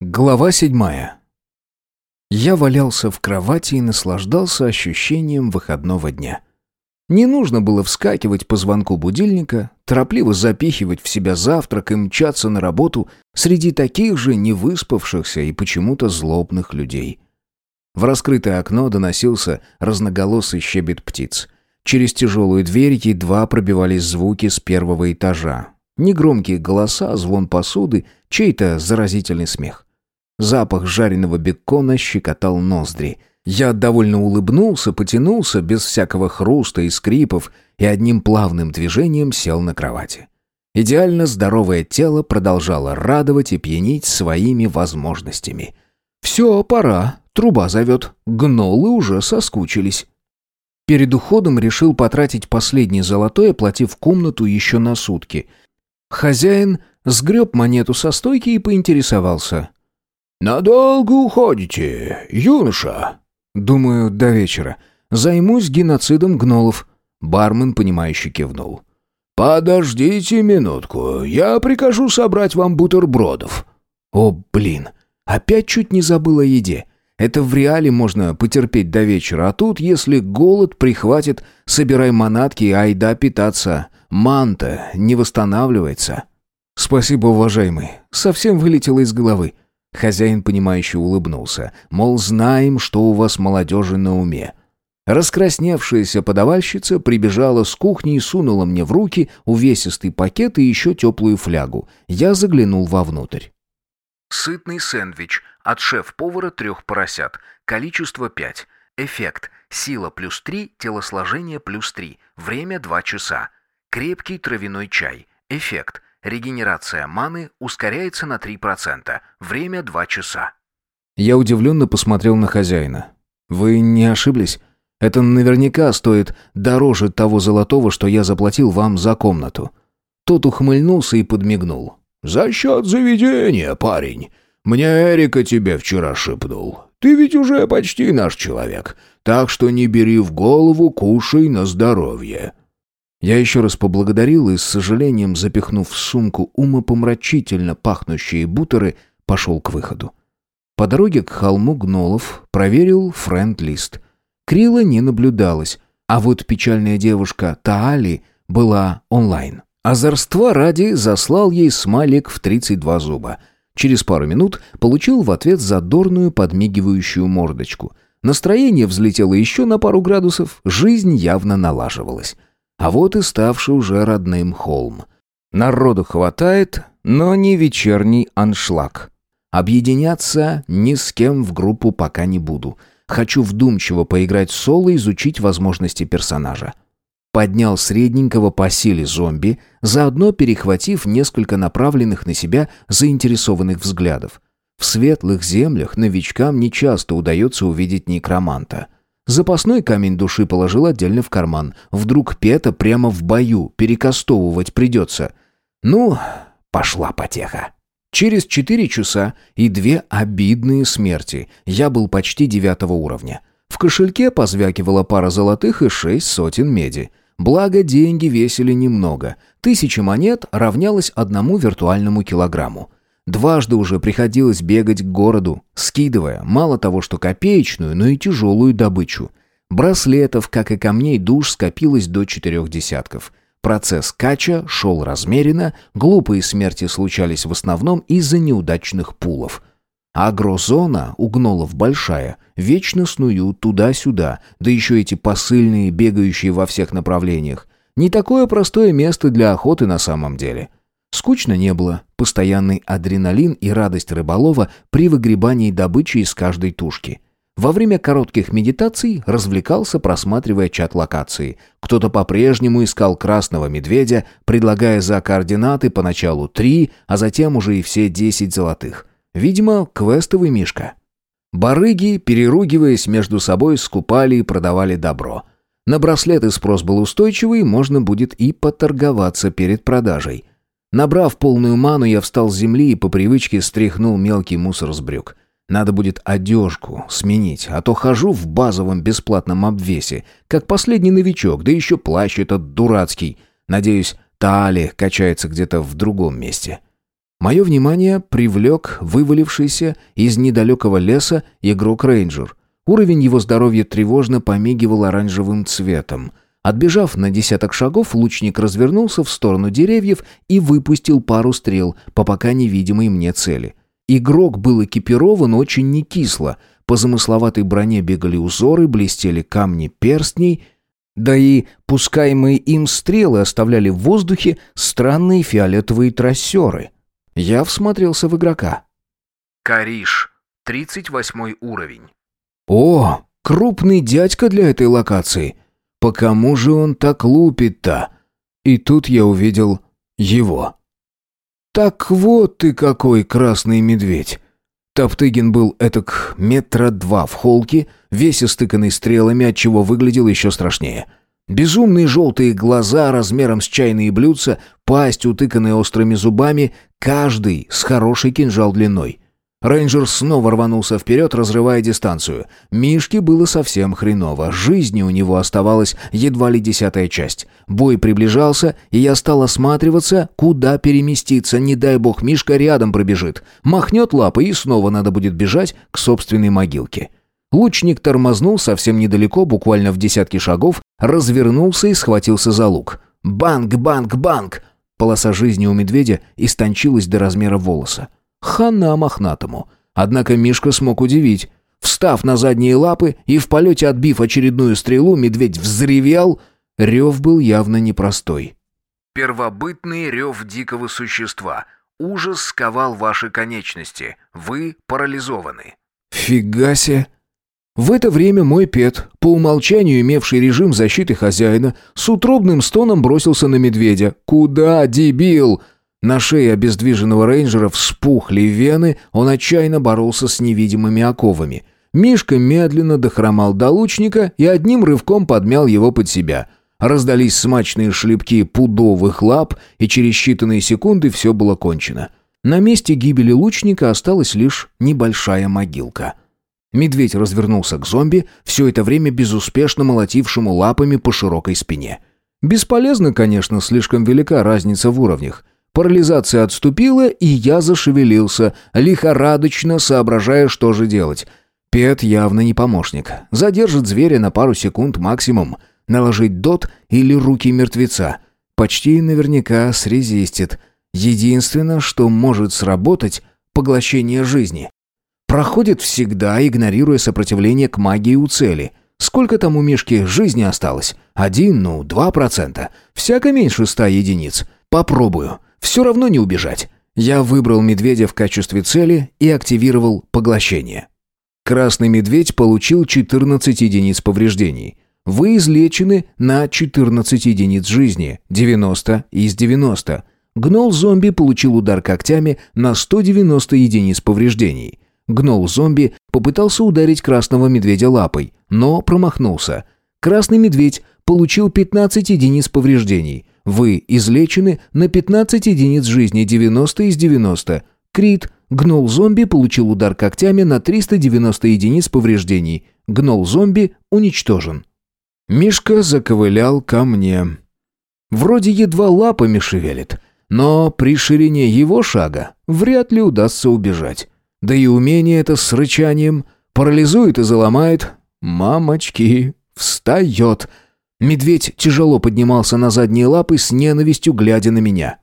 Глава седьмая. Я валялся в кровати и наслаждался ощущением выходного дня. Не нужно было вскакивать по звонку будильника, торопливо запихивать в себя завтрак и мчаться на работу среди таких же невыспавшихся и почему-то злобных людей. В раскрытое окно доносился разноголосый щебет птиц. Через тяжелую дверь едва пробивались звуки с первого этажа. Негромкие голоса, звон посуды, чей-то заразительный смех. Запах жареного бекона щекотал ноздри. Я довольно улыбнулся, потянулся без всякого хруста и скрипов и одним плавным движением сел на кровати. Идеально здоровое тело продолжало радовать и пьянить своими возможностями. «Все, пора. Труба зовет. Гнолы уже соскучились». Перед уходом решил потратить последний золотой, оплатив комнату еще на сутки. Хозяин сгреб монету со стойки и поинтересовался. «Надолго уходите, юноша?» «Думаю, до вечера. Займусь геноцидом гнолов». Бармен, понимающе кивнул. «Подождите минутку, я прикажу собрать вам бутербродов». «О, блин, опять чуть не забыл о еде. Это в реале можно потерпеть до вечера, а тут, если голод прихватит, собирай манатки и айда питаться. Манта не восстанавливается». «Спасибо, уважаемый. Совсем вылетело из головы. Хозяин, понимающе улыбнулся, мол, знаем, что у вас молодежи на уме. Раскрасневшаяся подавальщица прибежала с кухни и сунула мне в руки увесистый пакет и еще теплую флягу. Я заглянул вовнутрь. Сытный сэндвич от шеф-повара трех поросят. Количество пять. Эффект. Сила плюс три, телосложение плюс три. Время два часа. Крепкий травяной чай. Эффект. Регенерация маны ускоряется на 3%. Время 2 часа. Я удивленно посмотрел на хозяина. «Вы не ошиблись? Это наверняка стоит дороже того золотого, что я заплатил вам за комнату». Тот ухмыльнулся и подмигнул. «За счет заведения, парень. Мне Эрика тебе вчера шепнул. Ты ведь уже почти наш человек, так что не бери в голову, кушай на здоровье». Я еще раз поблагодарил и, с сожалением запихнув в сумку умопомрачительно пахнущие бутеры, пошел к выходу. По дороге к холму гнолов проверил френд-лист. Крила не наблюдалось, а вот печальная девушка Таали была онлайн. Озорства ради заслал ей смайлик в 32 зуба. Через пару минут получил в ответ задорную подмигивающую мордочку. Настроение взлетело еще на пару градусов, жизнь явно налаживалась. А вот и ставший уже родным холм. Народу хватает, но не вечерний аншлаг. Объединяться ни с кем в группу пока не буду. Хочу вдумчиво поиграть соло и изучить возможности персонажа. Поднял средненького по силе зомби, заодно перехватив несколько направленных на себя заинтересованных взглядов. В светлых землях новичкам нечасто удается увидеть некроманта — Запасной камень души положил отдельно в карман. Вдруг Пета прямо в бою перекастовывать придется. Ну, пошла потеха. Через четыре часа и две обидные смерти я был почти девятого уровня. В кошельке позвякивала пара золотых и шесть сотен меди. Благо, деньги весили немного. Тысяча монет равнялось одному виртуальному килограмму. Дважды уже приходилось бегать к городу, скидывая мало того, что копеечную, но и тяжелую добычу. Браслетов, как и камней душ, скопилось до четырех десятков. Процесс кача шел размеренно, глупые смерти случались в основном из-за неудачных пулов. Агрозона у гнолов большая, вечно снуют туда-сюда, да еще эти посыльные, бегающие во всех направлениях. Не такое простое место для охоты на самом деле. Скучно не было. Постоянный адреналин и радость рыболова при выгребании добычи из каждой тушки. Во время коротких медитаций развлекался, просматривая чат локации. Кто-то по-прежнему искал красного медведя, предлагая за координаты поначалу три, а затем уже и все десять золотых. Видимо, квестовый мишка. Барыги, переругиваясь между собой, скупали и продавали добро. На браслеты спрос был устойчивый, можно будет и поторговаться перед продажей. Набрав полную ману, я встал с земли и по привычке стряхнул мелкий мусор с брюк. Надо будет одежку сменить, а то хожу в базовом бесплатном обвесе, как последний новичок, да еще плащ этот дурацкий. Надеюсь, Таали качается где-то в другом месте. Мое внимание привлек вывалившийся из недалекого леса игрок-рейнджер. Уровень его здоровья тревожно помигивал оранжевым цветом. Отбежав на десяток шагов, лучник развернулся в сторону деревьев и выпустил пару стрел по пока невидимой мне цели. Игрок был экипирован очень не кисло. По замысловатой броне бегали узоры, блестели камни перстней, да и пускаемые им стрелы оставляли в воздухе странные фиолетовые трассеры. Я всмотрелся в игрока. Кариш, 38 уровень. О, крупный дядька для этой локации. По кому же он так лупит-то? И тут я увидел его. Так вот ты какой красный медведь. Топтыгин был этак метра два в холке, весь истыканный стрелами, отчего выглядел еще страшнее. Безумные желтые глаза размером с чайные блюдца, пасть, утыканная острыми зубами, каждый с хорошей кинжал длиной. Рейнджер снова рванулся вперед, разрывая дистанцию. Мишке было совсем хреново. Жизни у него оставалась едва ли десятая часть. Бой приближался, и я стал осматриваться, куда переместиться. Не дай бог, Мишка рядом пробежит. Махнет лапой, и снова надо будет бежать к собственной могилке. Лучник тормознул совсем недалеко, буквально в десятки шагов, развернулся и схватился за лук. «Банк, банк, банк!» Полоса жизни у медведя истончилась до размера волоса. Хана мохнатому. Однако Мишка смог удивить. Встав на задние лапы и в полете отбив очередную стрелу, медведь взревел. Рев был явно непростой. Первобытный рев дикого существа. Ужас сковал ваши конечности. Вы парализованы. Фига себе. В это время мой пет, по умолчанию имевший режим защиты хозяина, с утробным стоном бросился на медведя. «Куда, дебил?» На шее обездвиженного рейнджера вспухли вены, он отчаянно боролся с невидимыми оковами. Мишка медленно дохромал до лучника и одним рывком подмял его под себя. Раздались смачные шлепки пудовых лап, и через считанные секунды все было кончено. На месте гибели лучника осталась лишь небольшая могилка. Медведь развернулся к зомби, все это время безуспешно молотившему лапами по широкой спине. Бесполезно, конечно, слишком велика разница в уровнях. Парализация отступила, и я зашевелился, лихорадочно соображая, что же делать. Пет явно не помощник. Задержит зверя на пару секунд максимум. Наложить дот или руки мертвеца. Почти наверняка срезистит. Единственное, что может сработать – поглощение жизни. Проходит всегда, игнорируя сопротивление к магии у цели. Сколько там у Мишки жизни осталось? Один, ну, два процента. Всяко меньше ста единиц. Попробую. Все равно не убежать. Я выбрал медведя в качестве цели и активировал поглощение. Красный медведь получил 14 единиц повреждений. Вы излечены на 14 единиц жизни, 90 из 90. Гнол-зомби получил удар когтями на 190 единиц повреждений. Гнол-зомби попытался ударить красного медведя лапой, но промахнулся. Красный медведь получил 15 единиц повреждений. Вы излечены на 15 единиц жизни 90 из 90. Крит. Гнол-зомби получил удар когтями на 390 единиц повреждений. Гнол-зомби уничтожен. Мишка заковылял ко мне. Вроде едва лапами шевелит, но при ширине его шага вряд ли удастся убежать. Да и умение это с рычанием парализует и заломает. Мамочки, встает. Медведь тяжело поднимался на задние лапы с ненавистью, глядя на меня.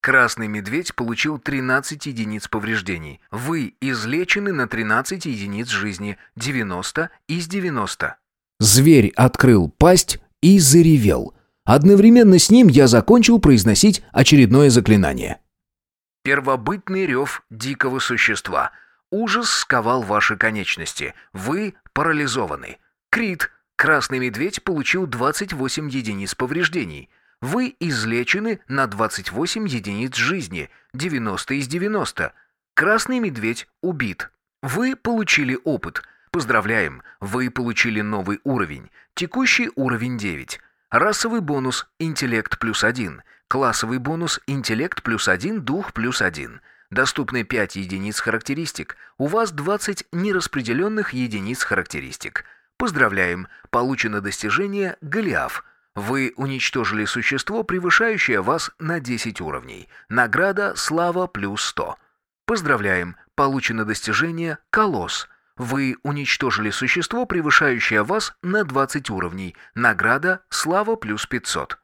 Красный медведь получил 13 единиц повреждений. Вы излечены на 13 единиц жизни, 90 из 90. Зверь открыл пасть и заревел. Одновременно с ним я закончил произносить очередное заклинание. Первобытный рев дикого существа. Ужас сковал ваши конечности. Вы парализованы. Крит. Красный медведь получил 28 единиц повреждений. Вы излечены на 28 единиц жизни, 90 из 90. Красный медведь убит. Вы получили опыт. Поздравляем, вы получили новый уровень. Текущий уровень 9. Расовый бонус «Интеллект плюс 1». Классовый бонус «Интеллект плюс 1», «Дух плюс 1». Доступны 5 единиц характеристик. У вас 20 нераспределенных единиц характеристик. Поздравляем, получено достижение «Голиаф». Вы уничтожили существо, превышающее вас на 10 уровней. Награда «Слава плюс 100». Поздравляем, получено достижение «Колосс». Вы уничтожили существо, превышающее вас на 20 уровней. Награда «Слава плюс 500».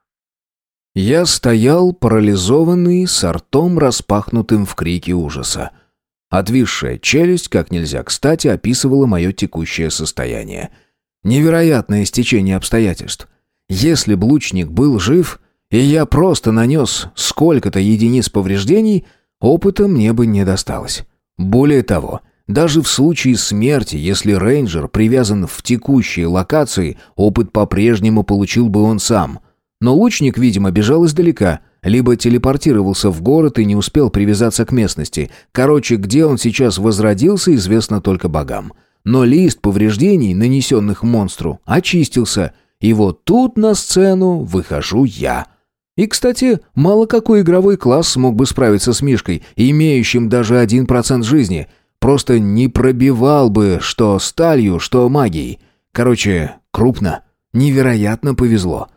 Я стоял, парализованный, с ртом распахнутым в крике ужаса. Отвисшая челюсть, как нельзя кстати, описывала мое текущее состояние. Невероятное стечение обстоятельств. Если бы лучник был жив, и я просто нанес сколько-то единиц повреждений, опыта мне бы не досталось. Более того, даже в случае смерти, если рейнджер привязан в текущей локации, опыт по-прежнему получил бы он сам. Но лучник, видимо, бежал издалека, либо телепортировался в город и не успел привязаться к местности. Короче, где он сейчас возродился, известно только богам. Но лист повреждений, нанесенных монстру, очистился, и вот тут на сцену выхожу я. И, кстати, мало какой игровой класс смог бы справиться с Мишкой, имеющим даже один процент жизни – Просто не пробивал бы что сталью, что магией. Короче, крупно. Невероятно повезло.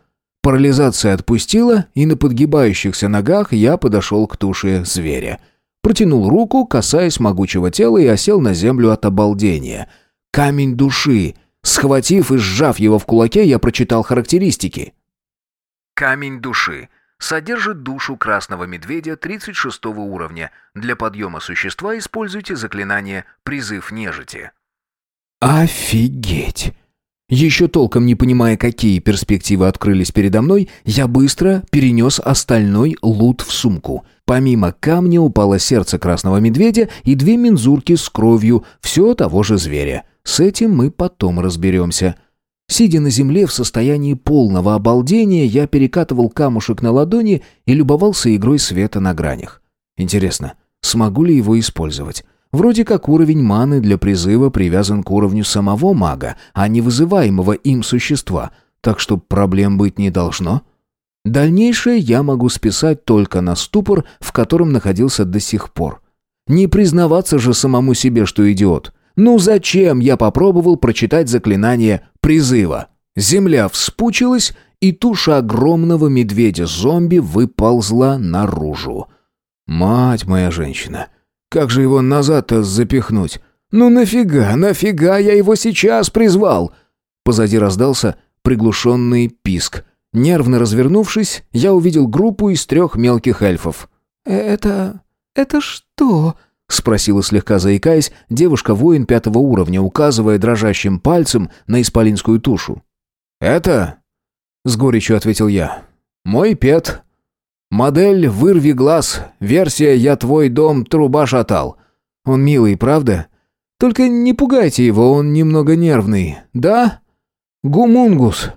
Парализация отпустила, и на подгибающихся ногах я подошел к туше зверя. Протянул руку, касаясь могучего тела, и осел на землю от обалдения. Камень души. Схватив и сжав его в кулаке, я прочитал характеристики. Камень души. Содержит душу красного медведя 36 уровня. Для подъема существа используйте заклинание «Призыв нежити». Офигеть! Еще толком не понимая, какие перспективы открылись передо мной, я быстро перенес остальной лут в сумку. Помимо камня упало сердце красного медведя и две мензурки с кровью все того же зверя. С этим мы потом разберемся. Сидя на земле в состоянии полного обалдения, я перекатывал камушек на ладони и любовался игрой света на гранях. Интересно, смогу ли его использовать? Вроде как уровень маны для призыва привязан к уровню самого мага, а не вызываемого им существа, так что проблем быть не должно. Дальнейшее я могу списать только на ступор, в котором находился до сих пор. Не признаваться же самому себе, что идиот. Ну зачем я попробовал прочитать заклинание призыва? Земля вспучилась, и туша огромного медведя-зомби выползла наружу. Мать моя женщина, как же его назад-то запихнуть? Ну нафига, нафига я его сейчас призвал? Позади раздался приглушенный писк. Нервно развернувшись, я увидел группу из трех мелких эльфов. «Это... это что?» — спросила слегка заикаясь девушка-воин пятого уровня, указывая дрожащим пальцем на исполинскую тушу. «Это...» — с горечью ответил я. «Мой пет. Модель «Вырви глаз», версия «Я твой дом, труба шатал». Он милый, правда? Только не пугайте его, он немного нервный. Да? Гумунгус».